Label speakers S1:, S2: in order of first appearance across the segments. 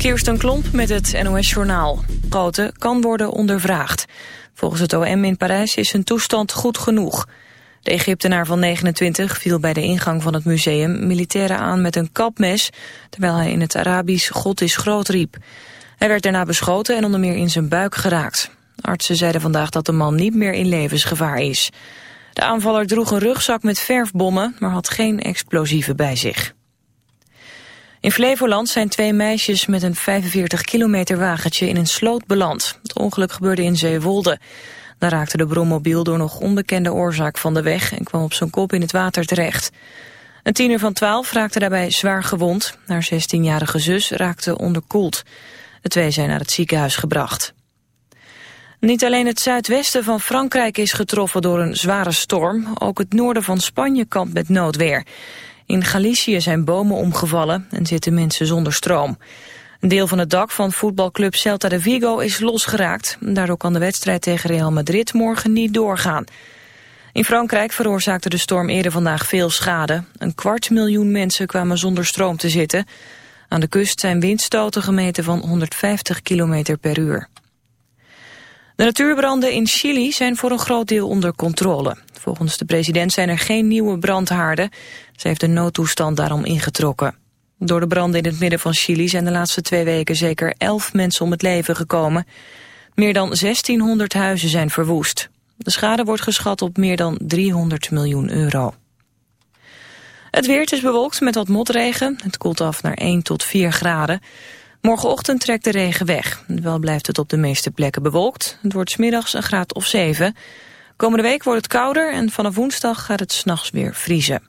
S1: Kirsten Klomp met het NOS-journaal. Grote kan worden ondervraagd. Volgens het OM in Parijs is zijn toestand goed genoeg. De Egyptenaar van 29 viel bij de ingang van het museum militairen aan met een kapmes... terwijl hij in het Arabisch God is groot riep. Hij werd daarna beschoten en onder meer in zijn buik geraakt. Artsen zeiden vandaag dat de man niet meer in levensgevaar is. De aanvaller droeg een rugzak met verfbommen, maar had geen explosieven bij zich. In Flevoland zijn twee meisjes met een 45 kilometer wagentje in een sloot beland. Het ongeluk gebeurde in Zeewolde. Daar raakte de brommobiel door nog onbekende oorzaak van de weg en kwam op zijn kop in het water terecht. Een tiener van 12 raakte daarbij zwaar gewond. Haar 16-jarige zus raakte onderkoeld. De twee zijn naar het ziekenhuis gebracht. Niet alleen het zuidwesten van Frankrijk is getroffen door een zware storm, ook het noorden van Spanje kampt met noodweer. In Galicië zijn bomen omgevallen en zitten mensen zonder stroom. Een deel van het dak van voetbalclub Celta de Vigo is losgeraakt. Daardoor kan de wedstrijd tegen Real Madrid morgen niet doorgaan. In Frankrijk veroorzaakte de storm eerder vandaag veel schade. Een kwart miljoen mensen kwamen zonder stroom te zitten. Aan de kust zijn windstoten gemeten van 150 km per uur. De natuurbranden in Chili zijn voor een groot deel onder controle. Volgens de president zijn er geen nieuwe brandhaarden. Ze heeft de noodtoestand daarom ingetrokken. Door de branden in het midden van Chili zijn de laatste twee weken zeker elf mensen om het leven gekomen. Meer dan 1600 huizen zijn verwoest. De schade wordt geschat op meer dan 300 miljoen euro. Het weer is bewolkt met wat motregen. Het koelt af naar 1 tot 4 graden. Morgenochtend trekt de regen weg. Wel blijft het op de meeste plekken bewolkt. Het wordt smiddags een graad of 7. Komende week wordt het kouder en vanaf woensdag gaat het s'nachts weer vriezen.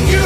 S2: we you.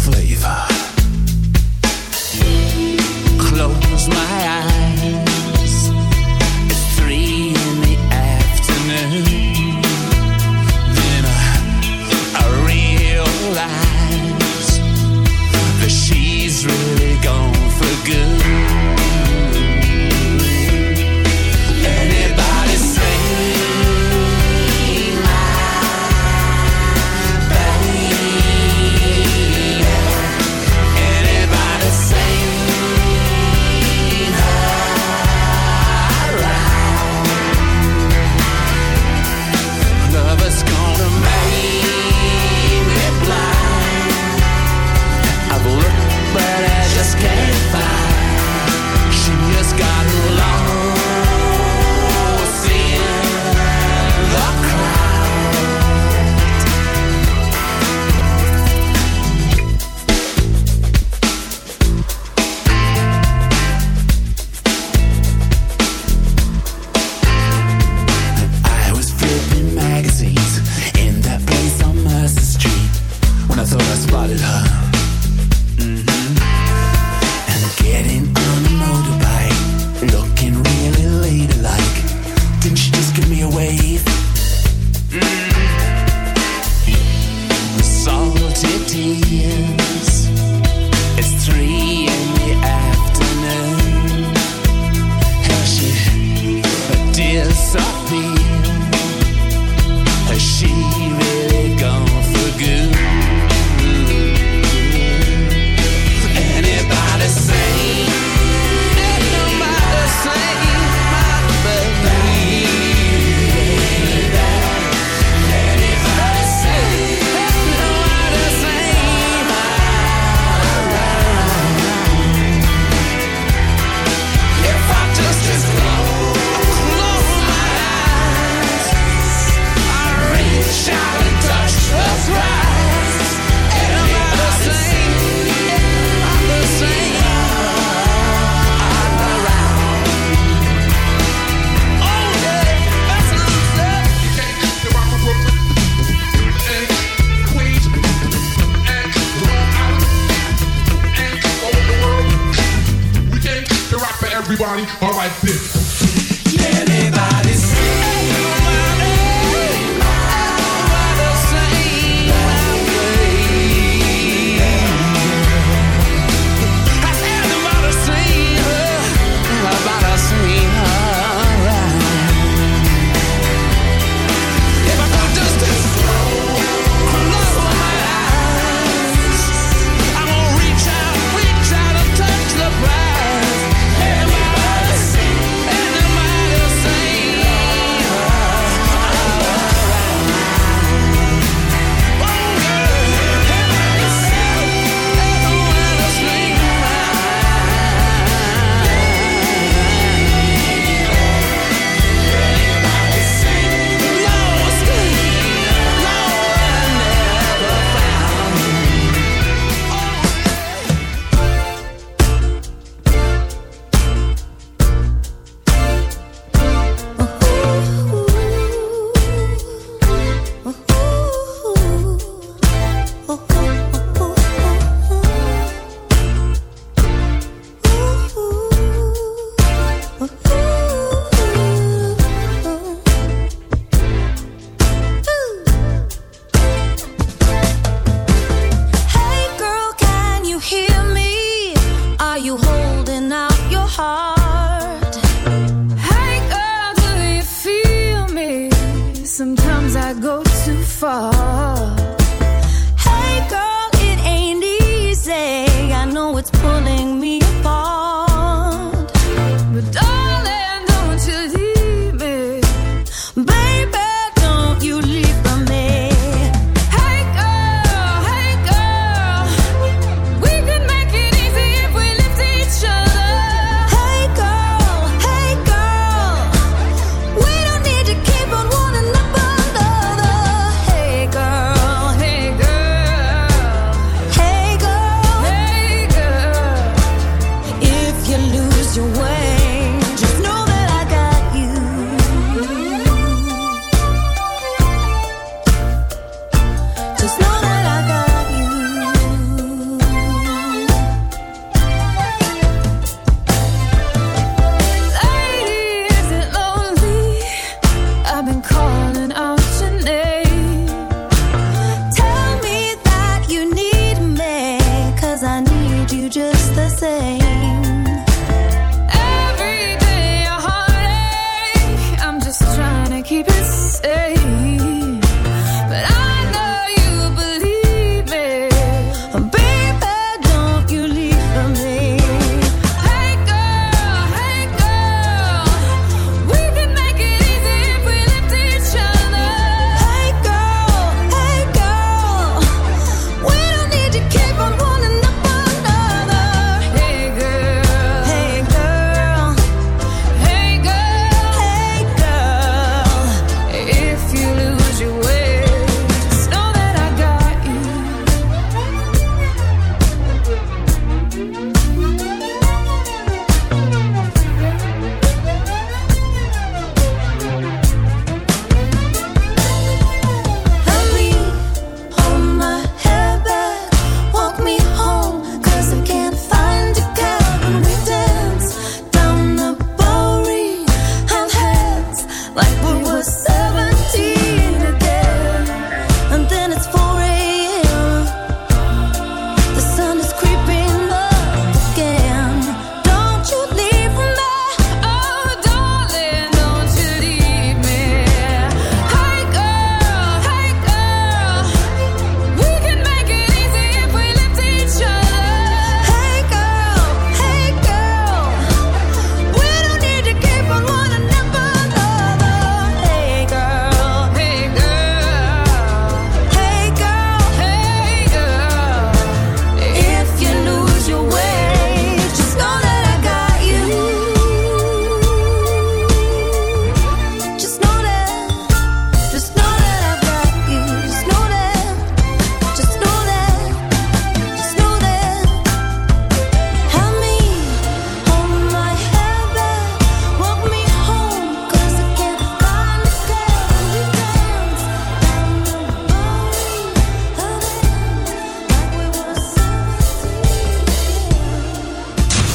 S3: flavor. Close my eyes.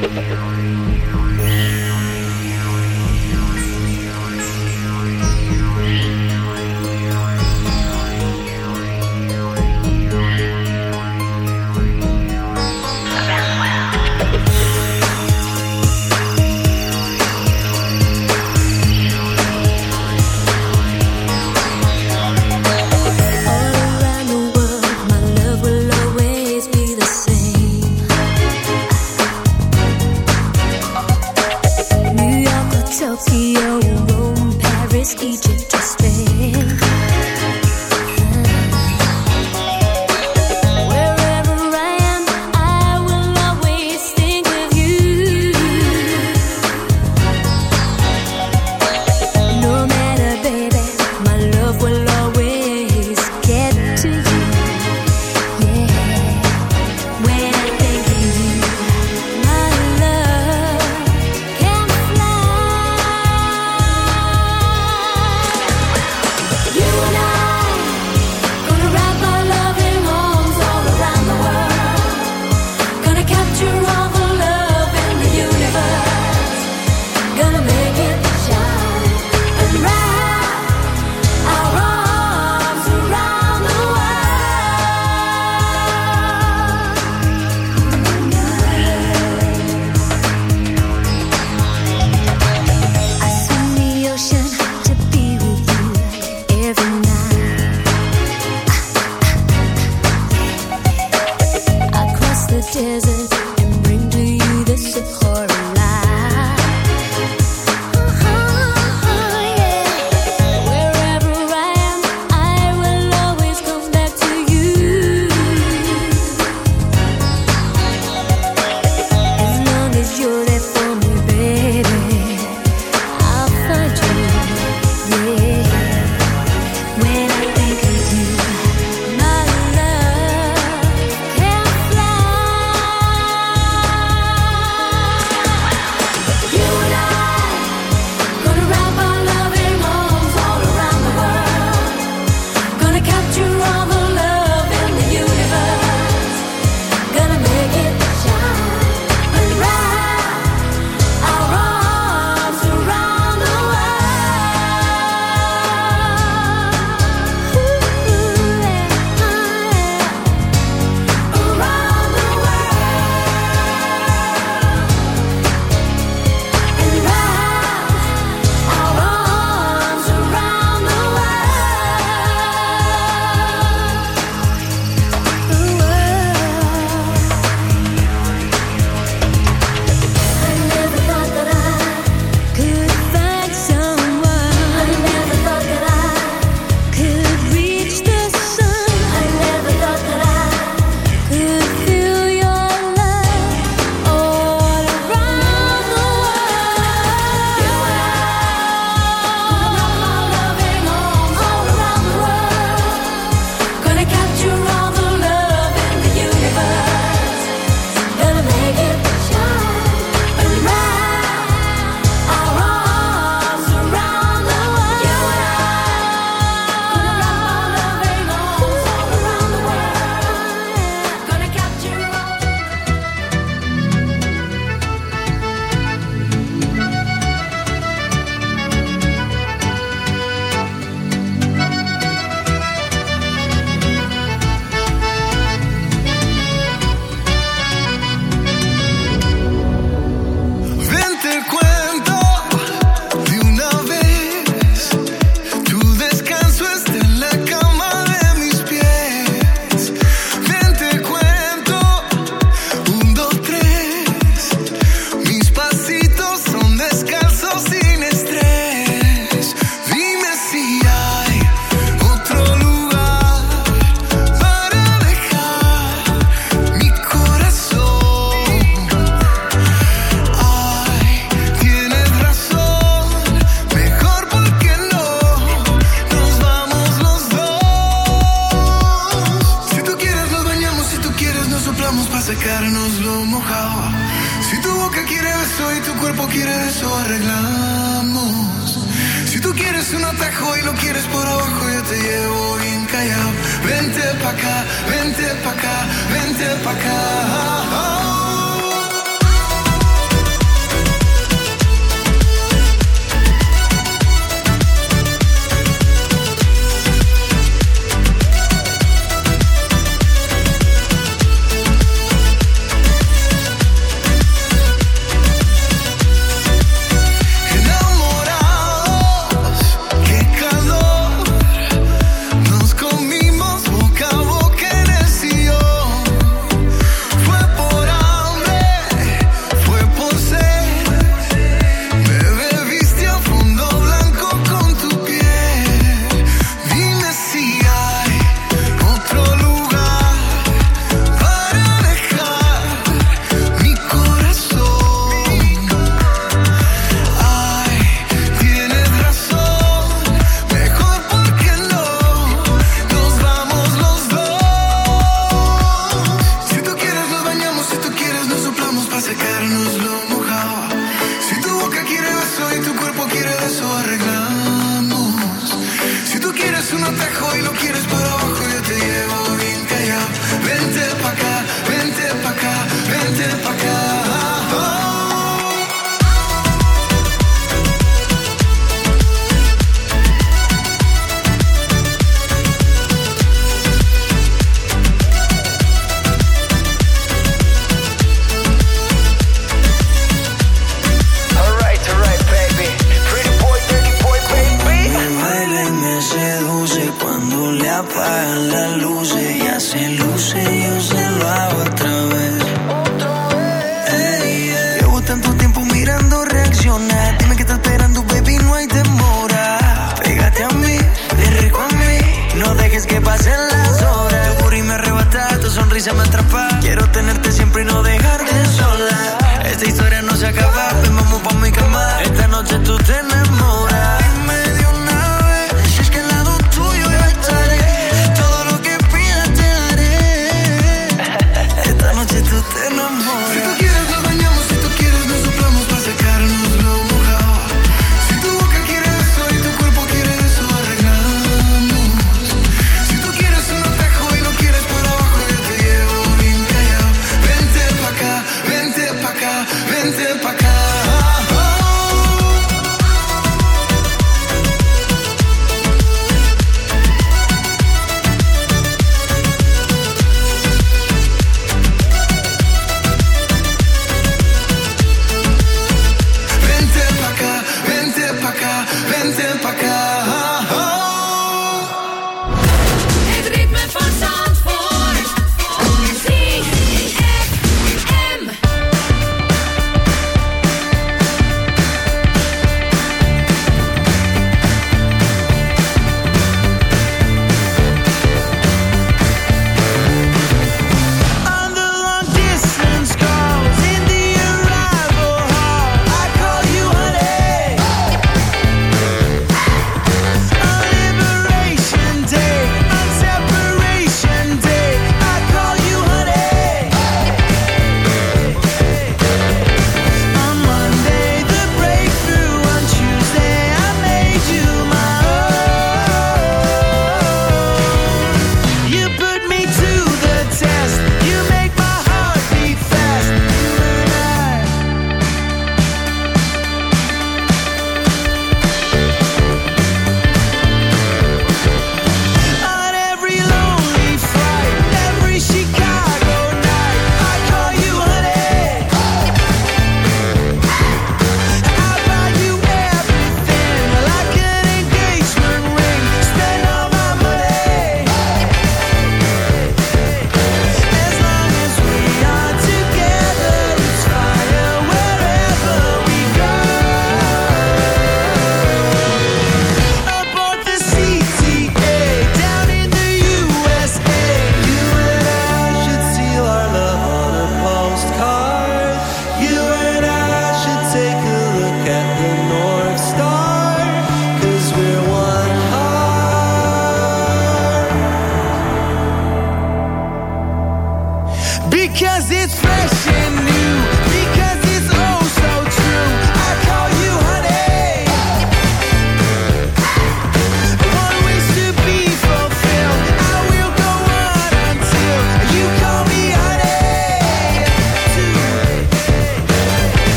S4: Scary.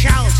S3: shout.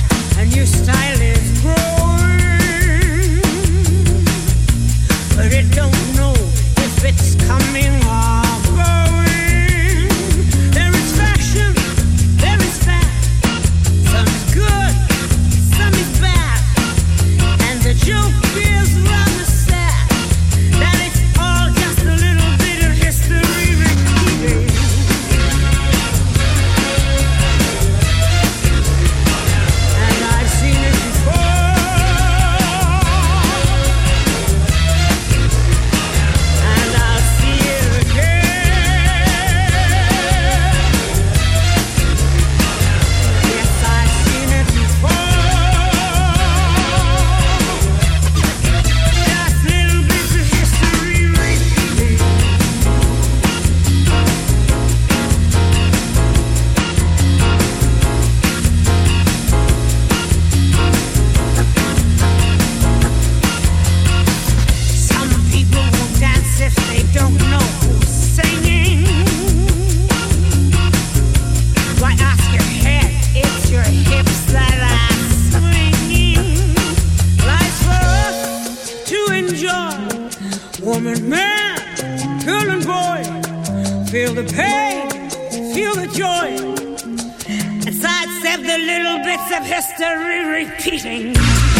S3: Feel the pain, feel the joy. Sidestep the little
S5: bits of history repeating.